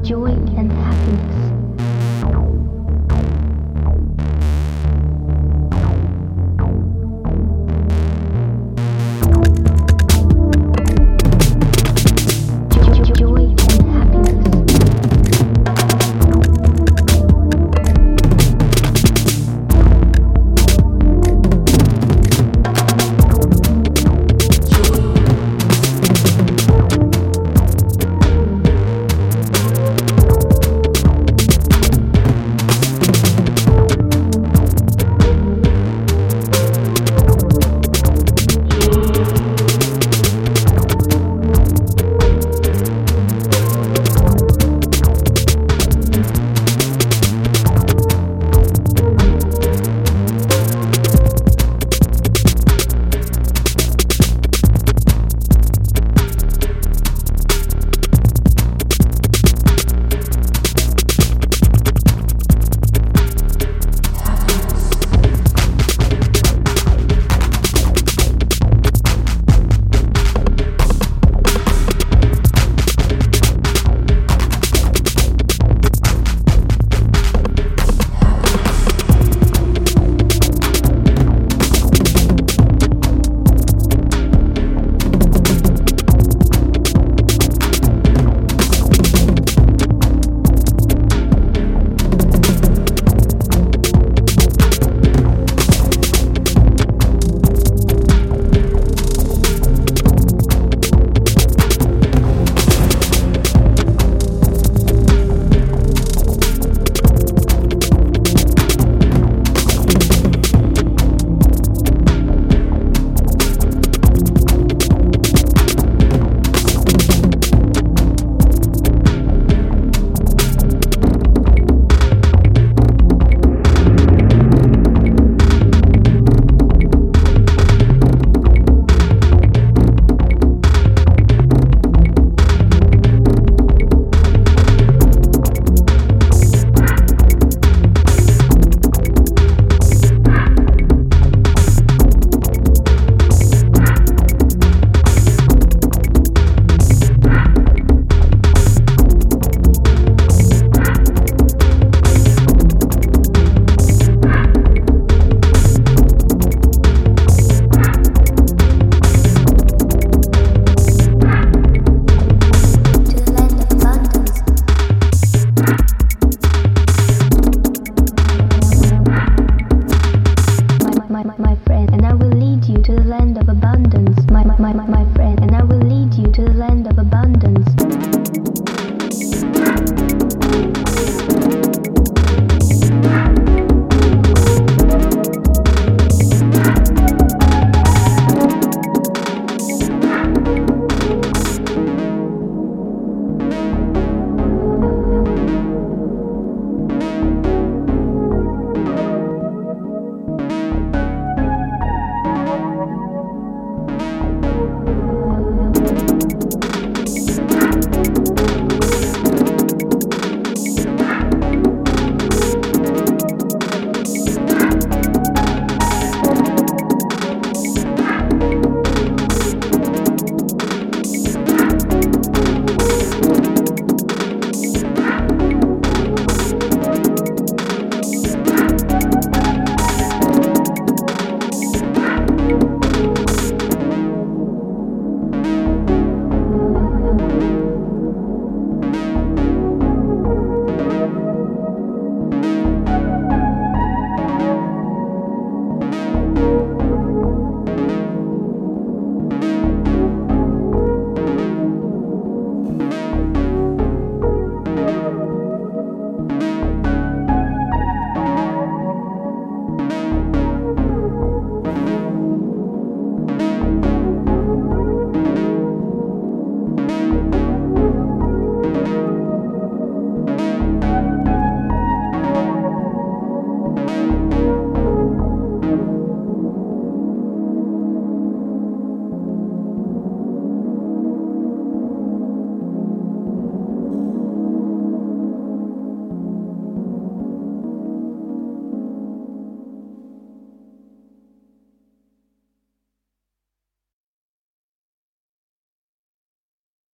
joy and happiness.